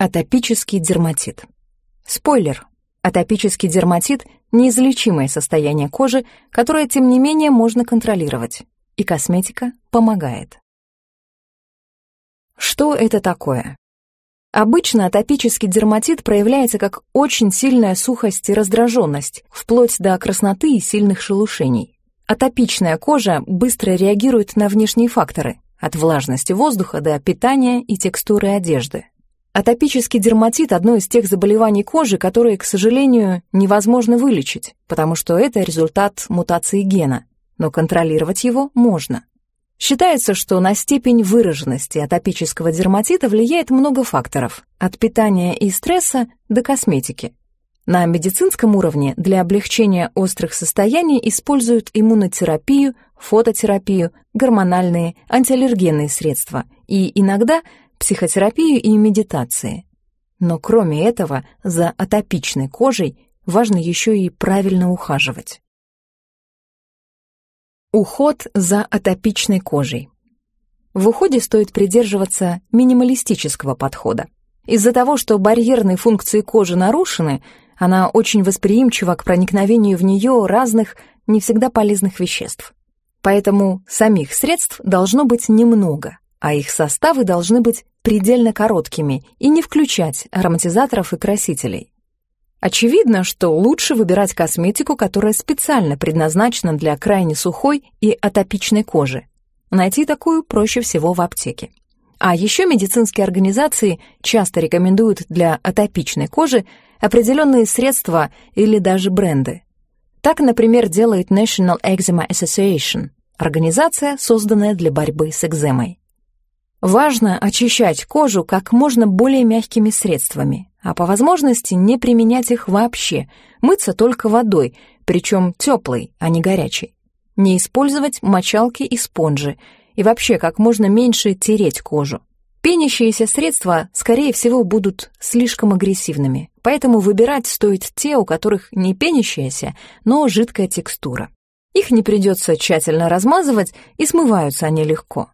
Атопический дерматит. Спойлер. Атопический дерматит – неизлечимое состояние кожи, которое, тем не менее, можно контролировать. И косметика помогает. Что это такое? Обычно атопический дерматит проявляется как очень сильная сухость и раздраженность, вплоть до красноты и сильных шелушений. Атопичная кожа быстро реагирует на внешние факторы, от влажности воздуха до питания и текстуры одежды. Атопический дерматит – одно из тех заболеваний кожи, которые, к сожалению, невозможно вылечить, потому что это результат мутации гена, но контролировать его можно. Считается, что на степень выраженности атопического дерматита влияет много факторов, от питания и стресса до косметики. На медицинском уровне для облегчения острых состояний используют иммунотерапию, фототерапию, гормональные, антиаллергенные средства и иногда психотерапию и медитации. Но кроме этого, за атопичной кожей важно еще и правильно ухаживать. Уход за атопичной кожей. В уходе стоит придерживаться минималистического подхода. Из-за того, что барьерные функции кожи нарушены, она очень восприимчива к проникновению в нее разных, не всегда полезных веществ. Поэтому самих средств должно быть немного, а их составы должны быть предельно короткими и не включать ароматизаторов и красителей. Очевидно, что лучше выбирать косметику, которая специально предназначена для крайне сухой и атопичной кожи. Найти такую проще всего в аптеке. А еще медицинские организации часто рекомендуют для атопичной кожи определенные средства или даже бренды. Так, например, делает National Eczema Association, организация, созданная для борьбы с экземой. Важно очищать кожу как можно более мягкими средствами, а по возможности не применять их вообще, мыться только водой, причем теплой, а не горячей. Не использовать мочалки и спонжи, и вообще как можно меньше тереть кожу. Пенящиеся средства, скорее всего, будут слишком агрессивными, поэтому выбирать стоит те, у которых не пенящаяся, но жидкая текстура. Их не придется тщательно размазывать, и смываются они легко.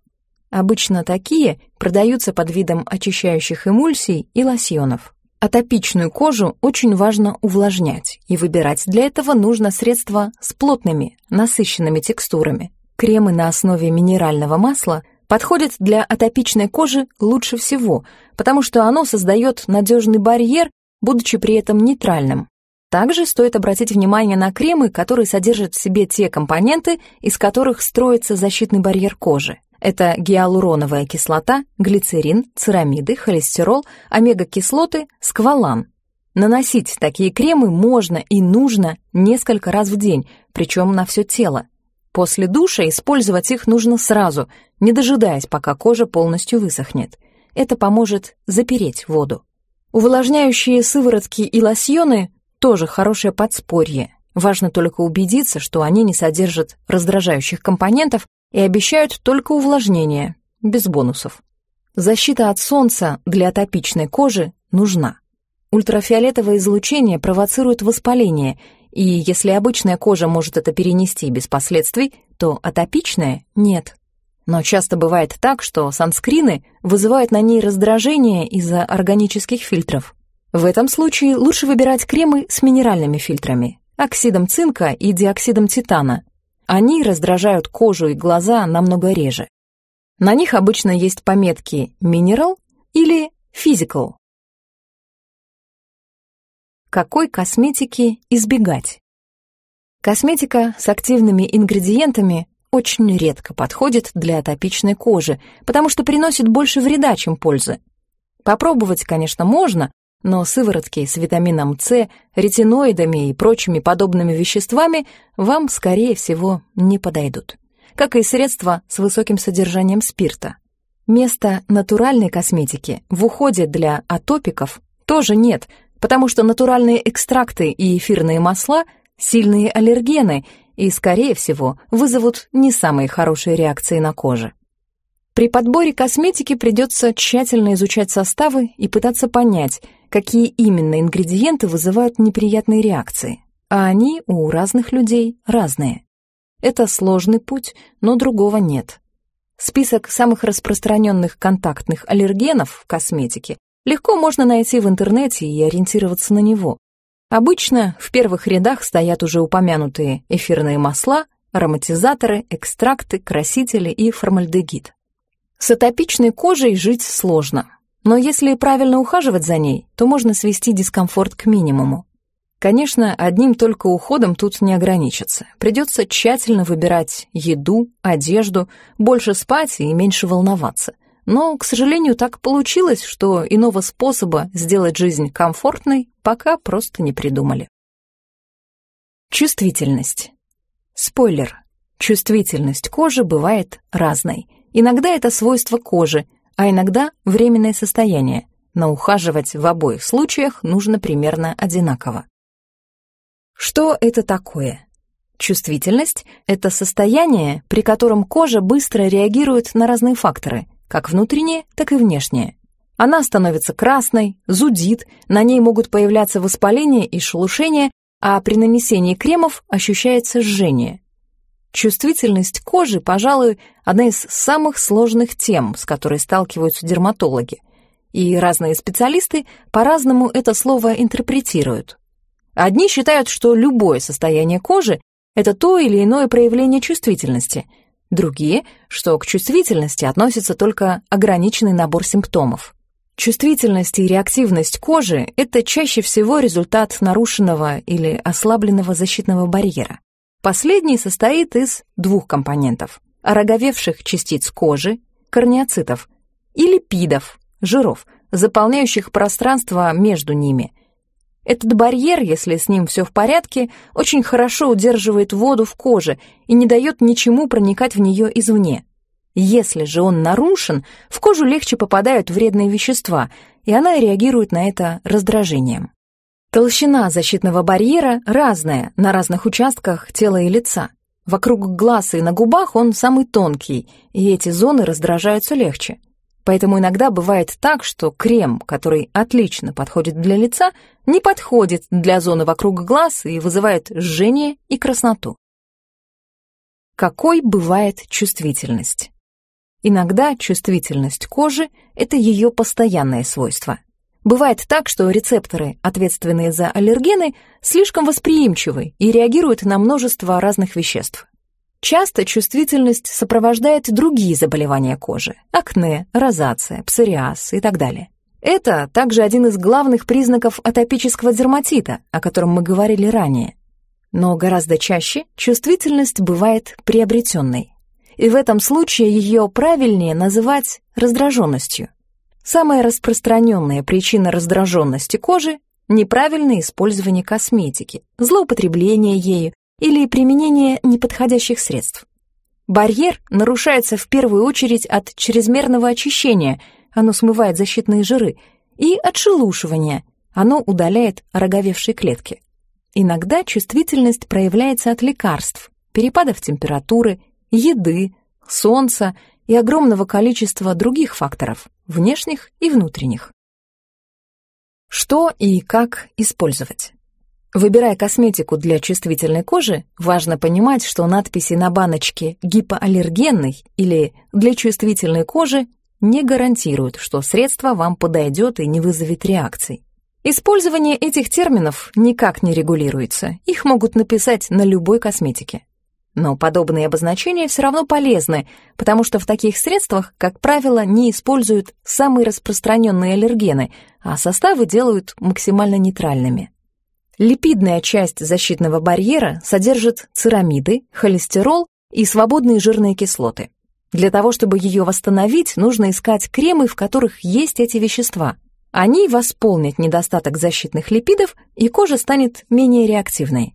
Обычно такие продаются под видом очищающих эмульсий и лосьонов. Атопичную кожу очень важно увлажнять, и выбирать для этого нужно средства с плотными, насыщенными текстурами. Кремы на основе минерального масла подходят для атопичной кожи лучше всего, потому что оно создает надежный барьер, будучи при этом нейтральным. Также стоит обратить внимание на кремы, которые содержат в себе те компоненты, из которых строится защитный барьер кожи. Это гиалуроновая кислота, глицерин, церамиды, холестерол, омега-кислоты, сквалан. Наносить такие кремы можно и нужно несколько раз в день, причем на все тело. После душа использовать их нужно сразу, не дожидаясь, пока кожа полностью высохнет. Это поможет запереть воду. Увлажняющие сыворотки и лосьоны тоже хорошее подспорье. Важно только убедиться, что они не содержат раздражающих компонентов и обещают только увлажнение, без бонусов. Защита от солнца для атопичной кожи нужна. Ультрафиолетовое излучение провоцирует воспаление, и если обычная кожа может это перенести без последствий, то атопичная — нет. Но часто бывает так, что санскрины вызывают на ней раздражение из-за органических фильтров. В этом случае лучше выбирать кремы с минеральными фильтрами, оксидом цинка и диоксидом титана, они раздражают кожу и глаза намного реже. На них обычно есть пометки «Mineral» или «Physical». Какой косметики избегать? Косметика с активными ингредиентами очень редко подходит для атопичной кожи, потому что приносит больше вреда, чем пользы. Попробовать, конечно, можно, но сыворотки с витамином С, ретиноидами и прочими подобными веществами вам, скорее всего, не подойдут. Как и средства с высоким содержанием спирта. Места натуральной косметики в уходе для атопиков тоже нет, потому что натуральные экстракты и эфирные масла – сильные аллергены и, скорее всего, вызовут не самые хорошие реакции на коже. При подборе косметики придется тщательно изучать составы и пытаться понять, какие именно ингредиенты вызывают неприятные реакции, а они у разных людей разные. Это сложный путь, но другого нет. Список самых распространенных контактных аллергенов в косметике легко можно найти в интернете и ориентироваться на него. Обычно в первых рядах стоят уже упомянутые эфирные масла, ароматизаторы, экстракты, красители и формальдегид. С атопичной кожей жить сложно, но если правильно ухаживать за ней, то можно свести дискомфорт к минимуму. Конечно, одним только уходом тут не ограничится. Придется тщательно выбирать еду, одежду, больше спать и меньше волноваться. Но, к сожалению, так получилось, что иного способа сделать жизнь комфортной пока просто не придумали. Чувствительность. Спойлер. Чувствительность кожи бывает разной. Иногда это свойство кожи, а иногда временное состояние, но ухаживать в обоих случаях нужно примерно одинаково. Что это такое? Чувствительность — это состояние, при котором кожа быстро реагирует на разные факторы, как внутренние, так и внешние. Она становится красной, зудит, на ней могут появляться воспаления и шелушения, а при нанесении кремов ощущается жжение. Чувствительность кожи, пожалуй, одна из самых сложных тем, с которой сталкиваются дерматологи. И разные специалисты по-разному это слово интерпретируют. Одни считают, что любое состояние кожи – это то или иное проявление чувствительности, другие, что к чувствительности относится только ограниченный набор симптомов. Чувствительность и реактивность кожи – это чаще всего результат нарушенного или ослабленного защитного барьера. Последний состоит из двух компонентов – ороговевших частиц кожи, корнеоцитов, и липидов, жиров, заполняющих пространство между ними – этот барьер, если с ним все в порядке, очень хорошо удерживает воду в коже и не дает ничему проникать в нее извне. Если же он нарушен, в кожу легче попадают вредные вещества, и она реагирует на это раздражением. Толщина защитного барьера разная на разных участках тела и лица. Вокруг глаз и на губах он самый тонкий, и эти зоны раздражаются легче. Поэтому иногда бывает так, что крем, который отлично подходит для лица, не подходит для зоны вокруг глаз и вызывает жжение и красноту. Какой бывает чувствительность? Иногда чувствительность кожи – это ее постоянное свойство. Бывает так, что рецепторы, ответственные за аллергены, слишком восприимчивы и реагируют на множество разных веществ. Часто чувствительность сопровождает другие заболевания кожи – акне, розация, псориаз и так далее. Это также один из главных признаков атопического дерматита, о котором мы говорили ранее. Но гораздо чаще чувствительность бывает приобретенной. И в этом случае ее правильнее называть раздраженностью. Самая распространенная причина раздраженности кожи – неправильное использование косметики, злоупотребление ею, или применение неподходящих средств. Барьер нарушается в первую очередь от чрезмерного очищения, оно смывает защитные жиры, и отшелушивания, оно удаляет роговевшие клетки. Иногда чувствительность проявляется от лекарств, перепадов температуры, еды, солнца и огромного количества других факторов, внешних и внутренних. Что и как использовать? Выбирая косметику для чувствительной кожи, важно понимать, что надписи на баночке «гипоаллергенный» или «для чувствительной кожи» не гарантируют, что средство вам подойдет и не вызовет реакций. Использование этих терминов никак не регулируется, их могут написать на любой косметике. Но подобные обозначения все равно полезны, потому что в таких средствах, как правило, не используют самые распространенные аллергены, а составы делают максимально нейтральными. Липидная часть защитного барьера содержит церамиды, холестерол и свободные жирные кислоты. Для того, чтобы ее восстановить, нужно искать кремы, в которых есть эти вещества. Они восполнят недостаток защитных липидов, и кожа станет менее реактивной.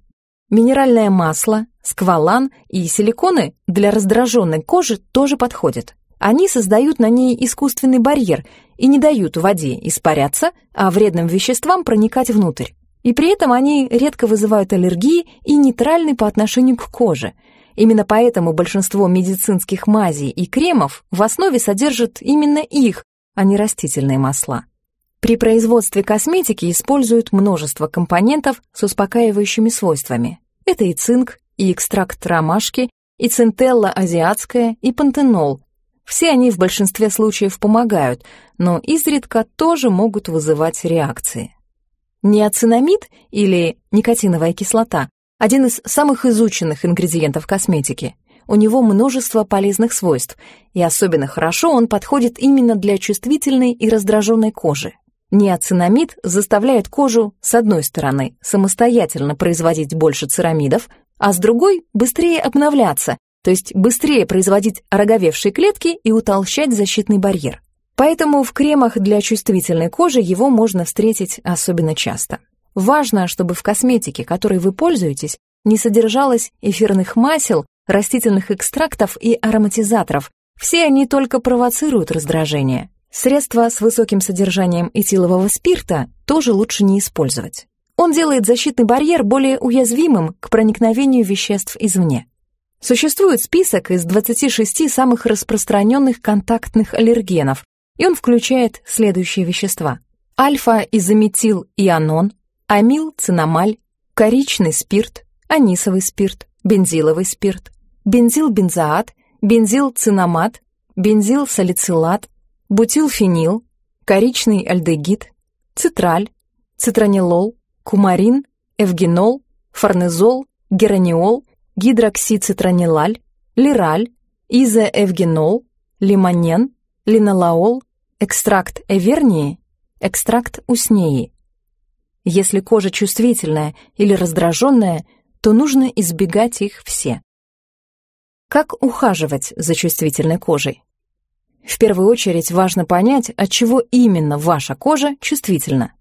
Минеральное масло, сквалан и силиконы для раздраженной кожи тоже подходят. Они создают на ней искусственный барьер и не дают воде испаряться, а вредным веществам проникать внутрь. И при этом они редко вызывают аллергии и нейтральны по отношению к коже. Именно поэтому большинство медицинских мазей и кремов в основе содержат именно их, а не растительные масла. При производстве косметики используют множество компонентов с успокаивающими свойствами. Это и цинк, и экстракт ромашки, и центелла азиатская, и пантенол. Все они в большинстве случаев помогают, но изредка тоже могут вызывать реакции. Неоцинамид или никотиновая кислота – один из самых изученных ингредиентов косметики. У него множество полезных свойств, и особенно хорошо он подходит именно для чувствительной и раздраженной кожи. Неоцинамид заставляет кожу, с одной стороны, самостоятельно производить больше церамидов, а с другой – быстрее обновляться, то есть быстрее производить ороговевшие клетки и утолщать защитный барьер. Поэтому в кремах для чувствительной кожи его можно встретить особенно часто. Важно, чтобы в косметике, которой вы пользуетесь, не содержалось эфирных масел, растительных экстрактов и ароматизаторов. Все они только провоцируют раздражение. Средства с высоким содержанием этилового спирта тоже лучше не использовать. Он делает защитный барьер более уязвимым к проникновению веществ извне. Существует список из 26 самых распространенных контактных аллергенов, и он включает следующие вещества. Альфа-изометил-ионон, амил-цинамаль, коричный спирт, анисовый спирт, бензиловый спирт, бензилбензоат, бензилцинамат, бензилсалицилат, бутилфенил, коричный альдегид, цитраль, цитронилол, кумарин, эвгенол, фарнезол, гераниол, гидроксицитронилаль, лираль, изоэвгенол, лимонен, линолаол, экстракт эвернии, экстракт уснеи. Если кожа чувствительная или раздраженная, то нужно избегать их все. Как ухаживать за чувствительной кожей? В первую очередь важно понять, от чего именно ваша кожа чувствительна.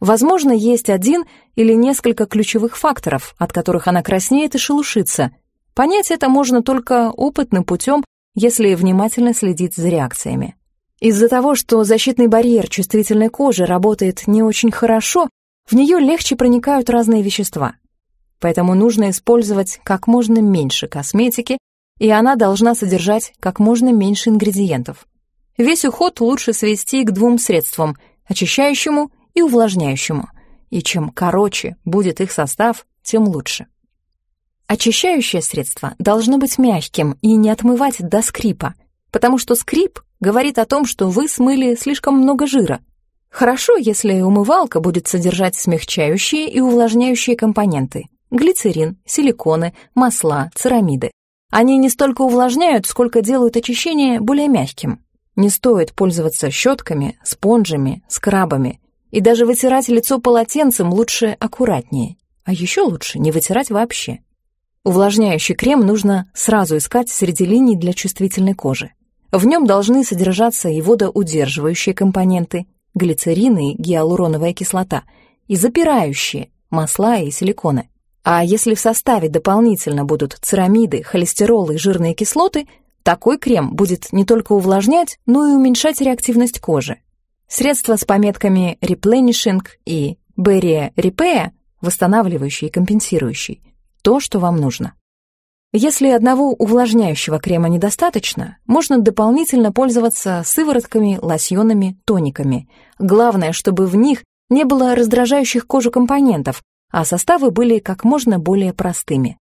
Возможно, есть один или несколько ключевых факторов, от которых она краснеет и шелушится. Понять это можно только опытным путем, если внимательно следить за реакциями. Из-за того, что защитный барьер чувствительной кожи работает не очень хорошо, в нее легче проникают разные вещества. Поэтому нужно использовать как можно меньше косметики, и она должна содержать как можно меньше ингредиентов. Весь уход лучше свести к двум средствам – очищающему и увлажняющему. И чем короче будет их состав, тем лучше. Очищающее средство должно быть мягким и не отмывать до скрипа, потому что скрип говорит о том, что вы смыли слишком много жира. Хорошо, если умывалка будет содержать смягчающие и увлажняющие компоненты – глицерин, силиконы, масла, церамиды. Они не столько увлажняют, сколько делают очищение более мягким. Не стоит пользоваться щетками, спонжами, скрабами. И даже вытирать лицо полотенцем лучше аккуратнее. А еще лучше не вытирать вообще. Увлажняющий крем нужно сразу искать среди линий для чувствительной кожи. В нем должны содержаться и водоудерживающие компоненты, глицерин и гиалуроновая кислота, и запирающие, масла и силиконы. А если в составе дополнительно будут церамиды, холестерол и жирные кислоты, такой крем будет не только увлажнять, но и уменьшать реактивность кожи. Средства с пометками Replenishing и Barrier Repair, восстанавливающий и компенсирующий, то, что вам нужно. Если одного увлажняющего крема недостаточно, можно дополнительно пользоваться сыворотками, лосьонами, тониками. Главное, чтобы в них не было раздражающих кожу компонентов, а составы были как можно более простыми.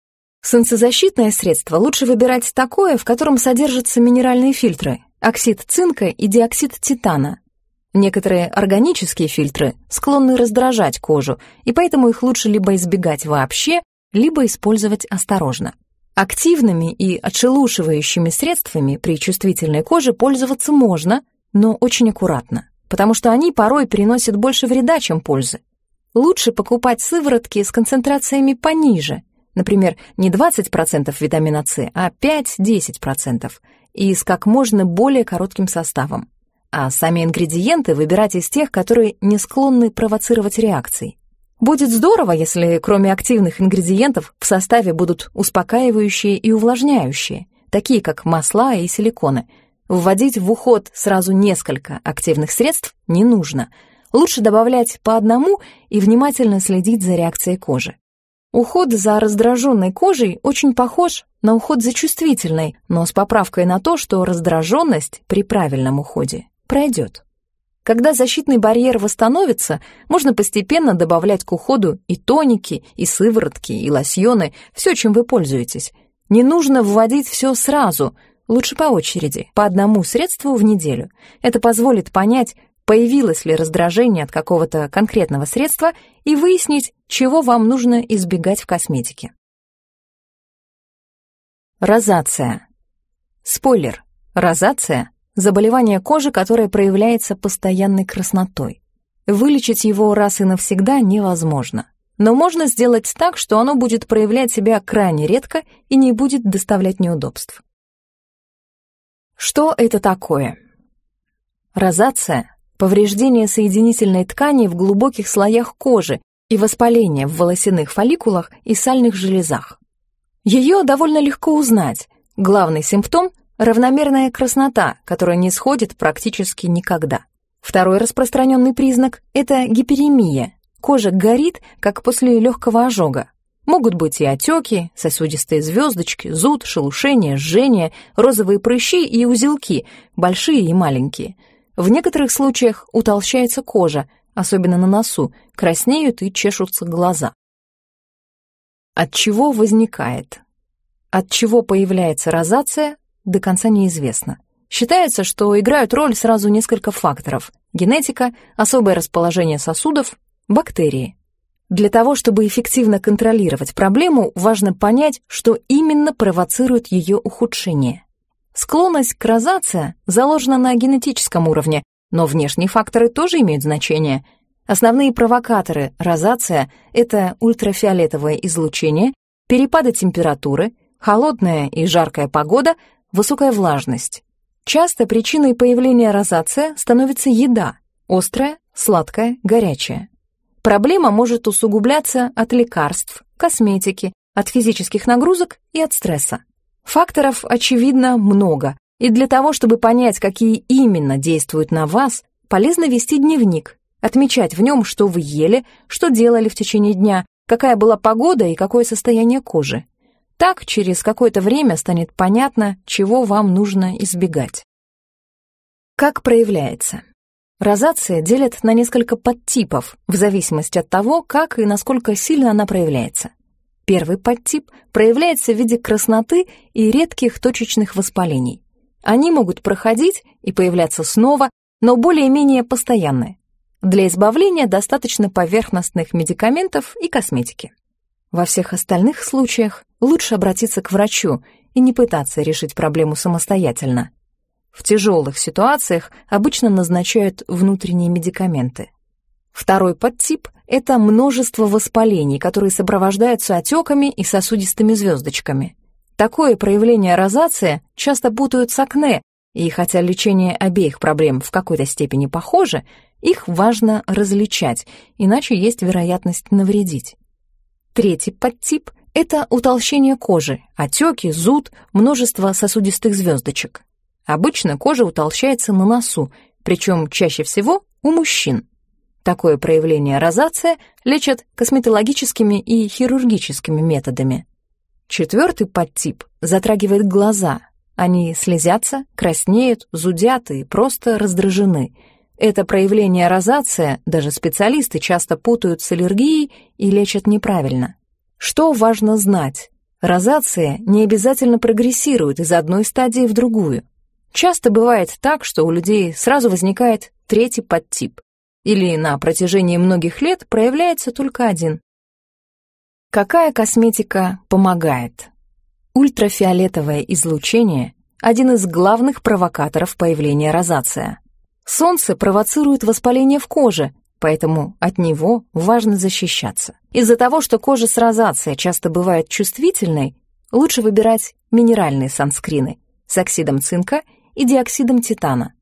Солнцезащитное средство лучше выбирать такое, в котором содержатся минеральные фильтры, оксид цинка и диоксид титана. Некоторые органические фильтры склонны раздражать кожу, и поэтому их лучше либо избегать вообще, либо использовать осторожно. Активными и отшелушивающими средствами при чувствительной коже пользоваться можно, но очень аккуратно, потому что они порой приносят больше вреда, чем пользы. Лучше покупать сыворотки с концентрациями пониже – Например, не 20% витамина С, а 5-10%, и с как можно более коротким составом. А сами ингредиенты выбирать из тех, которые не склонны провоцировать реакции. Будет здорово, если кроме активных ингредиентов в составе будут успокаивающие и увлажняющие, такие как масла и силиконы. Вводить в уход сразу несколько активных средств не нужно. Лучше добавлять по одному и внимательно следить за реакцией кожи. Уход за раздраженной кожей очень похож на уход за чувствительной, но с поправкой на то, что раздраженность при правильном уходе пройдет. Когда защитный барьер восстановится, можно постепенно добавлять к уходу и тоники, и сыворотки, и лосьоны, все, чем вы пользуетесь. Не нужно вводить все сразу, лучше по очереди, по одному средству в неделю. Это позволит понять, появилось ли раздражение от какого-то конкретного средства и выяснить, чего вам нужно избегать в косметике. Розация. Спойлер. Розация – заболевание кожи, которое проявляется постоянной краснотой. Вылечить его раз и навсегда невозможно. Но можно сделать так, что оно будет проявлять себя крайне редко и не будет доставлять неудобств. Что это такое? Розация – повреждение соединительной ткани в глубоких слоях кожи и воспаление в волосяных фолликулах и сальных железах. Ее довольно легко узнать. Главный симптом – равномерная краснота, которая не сходит практически никогда. Второй распространенный признак – это гиперемия. Кожа горит, как после легкого ожога. Могут быть и отеки, сосудистые звездочки, зуд, шелушение, жжение, розовые прыщи и узелки, большие и маленькие. В некоторых случаях утолщается кожа, особенно на носу, краснеют и чешутся глаза. От чего возникает? От чего появляется розация, до конца неизвестно. Считается, что играют роль сразу несколько факторов – генетика, особое расположение сосудов, бактерии. Для того, чтобы эффективно контролировать проблему, важно понять, что именно провоцирует ее ухудшение. Склонность к розации заложена на генетическом уровне, но внешние факторы тоже имеют значение. Основные провокаторы розация – это ультрафиолетовое излучение, перепады температуры, холодная и жаркая погода, высокая влажность. Часто причиной появления розация становится еда – острая, сладкая, горячая. Проблема может усугубляться от лекарств, косметики, от физических нагрузок и от стресса. Факторов, очевидно, много, и для того, чтобы понять, какие именно действуют на вас, полезно вести дневник, отмечать в нем, что вы ели, что делали в течение дня, какая была погода и какое состояние кожи. Так через какое-то время станет понятно, чего вам нужно избегать. Как проявляется? Розация делят на несколько подтипов, в зависимости от того, как и насколько сильно она проявляется. Первый подтип проявляется в виде красноты и редких точечных воспалений. Они могут проходить и появляться снова, но более-менее постоянны. Для избавления достаточно поверхностных медикаментов и косметики. Во всех остальных случаях лучше обратиться к врачу и не пытаться решить проблему самостоятельно. В тяжелых ситуациях обычно назначают внутренние медикаменты. Второй подтип – это множество воспалений, которые сопровождаются отеками и сосудистыми звездочками. Такое проявление розации часто путают с акне, и хотя лечение обеих проблем в какой-то степени похоже, их важно различать, иначе есть вероятность навредить. Третий подтип – это утолщение кожи, отеки, зуд, множество сосудистых звездочек. Обычно кожа утолщается на носу, причем чаще всего у мужчин. Такое проявление розация лечат косметологическими и хирургическими методами. Четвертый подтип затрагивает глаза. Они слезятся, краснеют, зудят и просто раздражены – это проявление розация даже специалисты часто путают с аллергией и лечат неправильно. Что важно знать? Розация не обязательно прогрессирует из одной стадии в другую. Часто бывает так, что у людей сразу возникает третий подтип, или на протяжении многих лет проявляется только один. Какая косметика помогает? Ультрафиолетовое излучение – один из главных провокаторов появления розация. Солнце провоцирует воспаление в коже, поэтому от него важно защищаться. Из-за того, что кожа с розацией часто бывает чувствительной, лучше выбирать минеральные санскрины с оксидом цинка и диоксидом титана.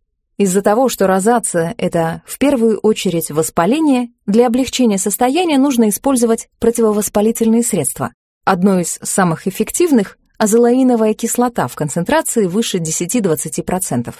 Из-за того, что розация – это в первую очередь воспаление, для облегчения состояния нужно использовать противовоспалительные средства. Одно из самых эффективных – азолаиновая кислота в концентрации выше 10-20%.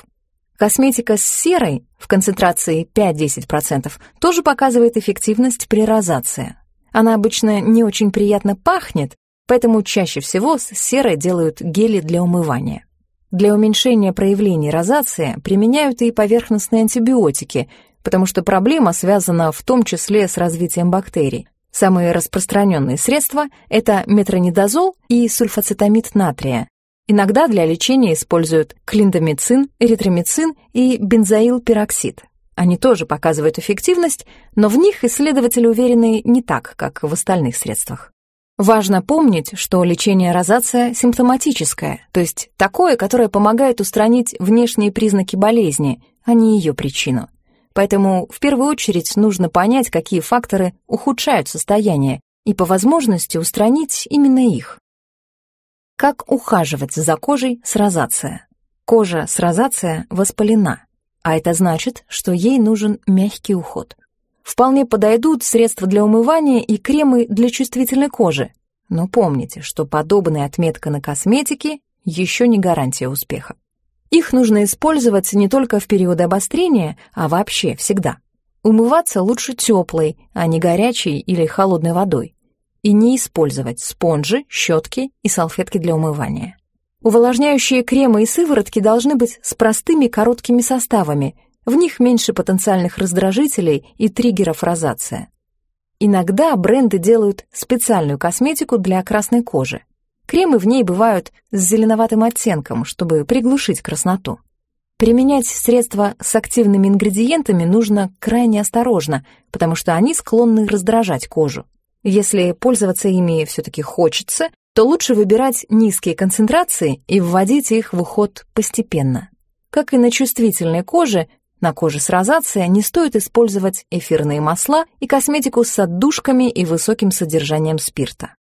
Косметика с серой в концентрации 5-10% тоже показывает эффективность при розации. Она обычно не очень приятно пахнет, поэтому чаще всего с серой делают гели для умывания. Для уменьшения проявлений розации применяют и поверхностные антибиотики, потому что проблема связана в том числе с развитием бактерий. Самые распространенные средства – это метронидозол и сульфацетамид натрия. Иногда для лечения используют клиндамицин, эритромицин и бензоилпероксид. Они тоже показывают эффективность, но в них исследователи уверены не так, как в остальных средствах. Важно помнить, что лечение розация симптоматическое, то есть такое, которое помогает устранить внешние признаки болезни, а не ее причину. Поэтому в первую очередь нужно понять, какие факторы ухудшают состояние, и по возможности устранить именно их. Как ухаживать за кожей с розация? Кожа с розация воспалена, а это значит, что ей нужен мягкий уход. Вполне подойдут средства для умывания и кремы для чувствительной кожи. Но помните, что подобная отметка на косметике еще не гарантия успеха. Их нужно использовать не только в период обострения, а вообще всегда. Умываться лучше теплой, а не горячей или холодной водой. И не использовать спонжи, щетки и салфетки для умывания. Увлажняющие кремы и сыворотки должны быть с простыми короткими составами, в них меньше потенциальных раздражителей и триггеров розация. Иногда бренды делают специальную косметику для красной кожи. Кремы в ней бывают с зеленоватым оттенком, чтобы приглушить красноту. Применять средства с активными ингредиентами нужно крайне осторожно, потому что они склонны раздражать кожу. Если пользоваться ими все-таки хочется, то лучше выбирать низкие концентрации и вводить их в уход постепенно. Как и на чувствительной коже, на коже с розацией не стоит использовать эфирные масла и косметику с отдушками и высоким содержанием спирта.